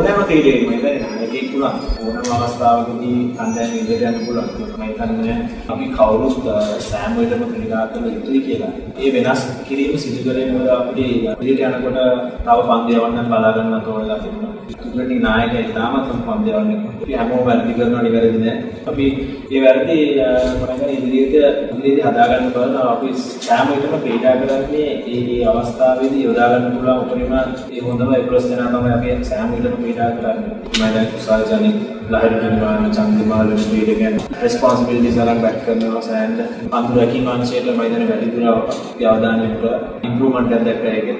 ඕනෑම ක්‍රීඩකයෙක් මම හිතන්නේ නායකයෙක් පුළුවන් ඕනෑම අවස්ථාවකදී කණ්ඩායම ඉදිරියට යන්න පුළුවන්. මම හිතන්නේ අපි කවුරුත් සෑම වෙලම ක්‍රීඩා කළ යුතුයි කියලා. ඒ වෙනස් කිරීම සිදු කරේ මොකද අපිට ඉදිරියට යනකොට තව පන්දු යවන්න බලා ගන්න තෝරලා තිබුණා තුන්වෙනි නායකයා ඉතාමත් පන්දු යවන්නේ අපි හැමෝම වැරදි කරනවා නිවැරදි නෑ. අපි ඒ වැරදි මම හිතන්නේ ඉදිරියට ඉදිරියට හදාගන්න බලනවා අපි සෑම විටම ක්‍රීඩා කරන්නේ ඒ අවස්ථාවේදී යොදා ගන්න පුළුවන් උපරිම ඒ හොඳම 11 දෙනා තමයි අපි සෑම විටම ක්‍රීඩා කරන්නේ. මම දැන් කුසල් ජනික ලහිරු නිවාන චන්දිමාල ක්‍රීඩකයන් රෙස්පොන්සිබිලිටිස් අරන් බැක් කරනවා සෑන්ඩ් අඳුර රැකීම් අංශයට මම දැන් වැඩි දුර අවධානය යොමු ඉම්ප්‍රූව්මන්ට් එකක් දැක්කා ඒකේ